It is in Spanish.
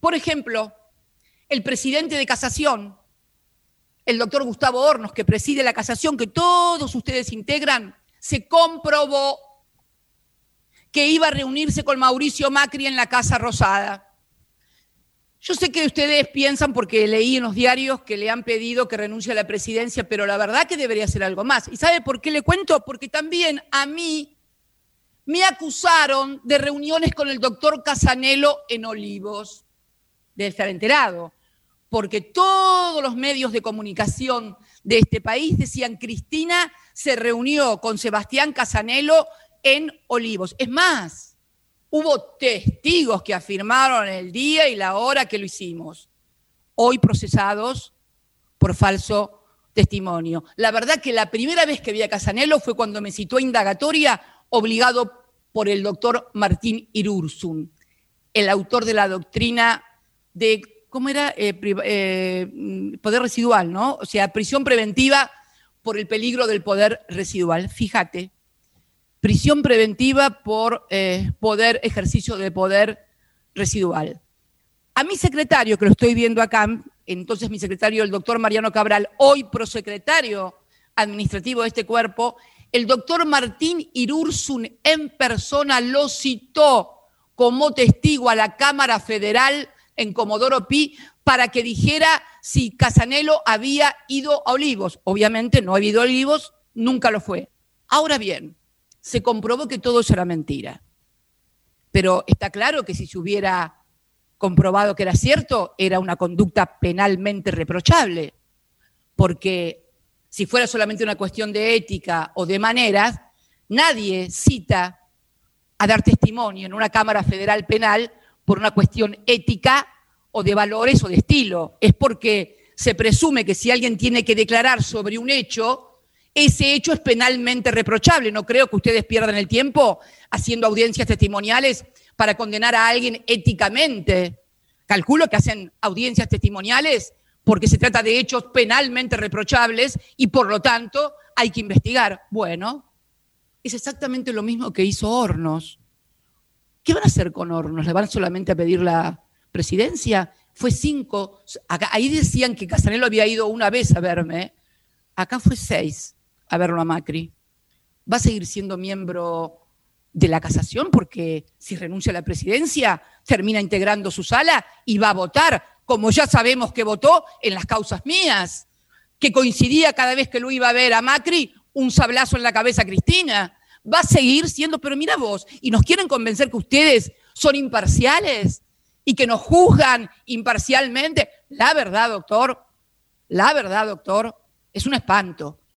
Por ejemplo, el presidente de casación, el doctor Gustavo Hornos, que preside la casación que todos ustedes integran, se comprobó que iba a reunirse con Mauricio Macri en la Casa Rosada. Yo sé que ustedes piensan, porque leí en los diarios que le han pedido que renuncie a la presidencia, pero la verdad que debería ser algo más. ¿Y sabe por qué le cuento? Porque también a mí me acusaron de reuniones con el doctor Casanelo en Olivos. Debe estar enterado, porque todos los medios de comunicación de este país decían Cristina se reunió con Sebastián Casanelo en Olivos. Es más, Hubo testigos que afirmaron el día y la hora que lo hicimos, hoy procesados por falso testimonio. La verdad que la primera vez que vi a Casanelo fue cuando me citó a indagatoria obligado por el doctor Martín Irursun, el autor de la doctrina de, ¿cómo era? Eh, eh, poder residual, ¿no? O sea, prisión preventiva por el peligro del poder residual. Fíjate, prisión preventiva por eh, poder, ejercicio de poder residual. A mi secretario, que lo estoy viendo acá, entonces mi secretario, el doctor Mariano Cabral, hoy prosecretario administrativo de este cuerpo, el doctor Martín Irursun en persona lo citó como testigo a la Cámara Federal en Comodoro Pi para que dijera si Casanelo había ido a Olivos. Obviamente no ha ido a Olivos, nunca lo fue. Ahora bien, se comprobó que todo eso era mentira. Pero está claro que si se hubiera comprobado que era cierto, era una conducta penalmente reprochable, porque si fuera solamente una cuestión de ética o de maneras, nadie cita a dar testimonio en una Cámara Federal Penal por una cuestión ética o de valores o de estilo. Es porque se presume que si alguien tiene que declarar sobre un hecho, ese hecho es penalmente reprochable. No creo que ustedes pierdan el tiempo haciendo audiencias testimoniales para condenar a alguien éticamente. Calculo que hacen audiencias testimoniales porque se trata de hechos penalmente reprochables y por lo tanto hay que investigar. Bueno, es exactamente lo mismo que hizo Hornos. ¿Qué van a hacer con Hornos? ¿Le van solamente a pedir la presidencia? Fue cinco. ahí decían que Casanelo había ido una vez a verme. Acá fue seis a verlo a Macri. ¿Va a seguir siendo miembro de la casación? Porque si renuncia a la presidencia, termina integrando su sala y va a votar, como ya sabemos que votó en las causas mías, que coincidía cada vez que lo iba a ver a Macri, un sablazo en la cabeza a Cristina. Va a seguir siendo, pero mira vos, y nos quieren convencer que ustedes son imparciales y que nos juzgan imparcialmente. La verdad, doctor, la verdad, doctor, es un espanto